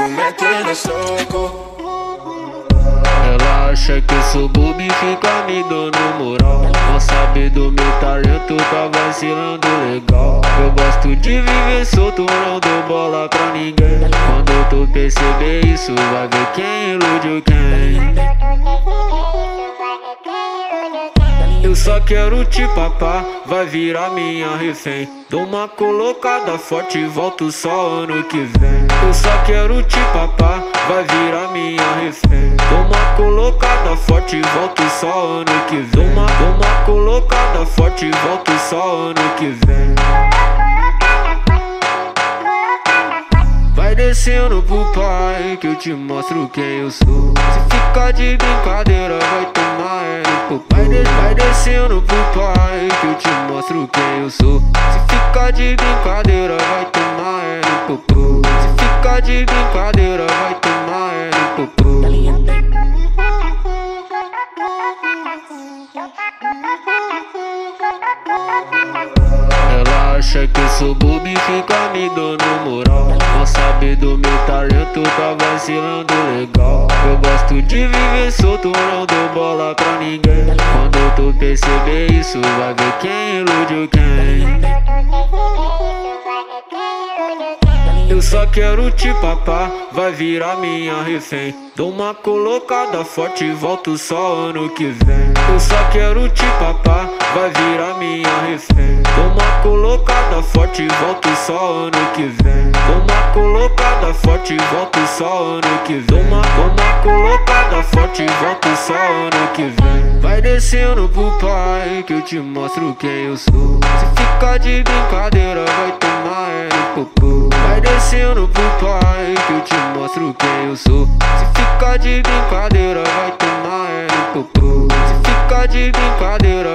metendo soco. Ela acha que sou bobo e fica me dando moral. Não sabe do meu talento, tá vacilando legal. Eu gosto de viver solto, não dou bola pra ninguém. Quando tu perceber isso, vai ver quem iludiu quem Eu só quero te papar, vai virar minha refém. Dou uma colocada forte e volto só ano que vem. Eu só quero te papar, vai virar minha refém. Dou uma colocada forte e volto só ano que vem. Dou uma, dou uma colocada forte e volto só ano que vem. Vai descendo pro pai que eu te mostro quem eu sou. Se ficar de brincadeira de brincadeira vai tomar é no popô Se ficar de brincadeira vai tomar é no popô Ela acha que eu sou bobo e fica me dando moral. Não sabe do meu talento, tá vacilando legal. Eu gosto de viver solto, não dou bola pra ninguém. Quando tu perceber isso, vai ver quem iludiu quem eu só quero te papar, vai virar minha refém. Dou uma colocada forte e volto só ano que vem. Eu só quero te papar, vai virar minha refém colocada forte volto só ano que vem. Uma colocada forte volto só ano que vem. Dou uma colocada forte e volto só ano que vem. Vai descendo pro pai que eu te mostro quem eu sou. Se ficar de brincadeira vai tomar é no popô Vai descendo pro pai que eu te mostro quem eu sou. Se ficar de brincadeira vai tomar é no popô Se ficar de brincadeira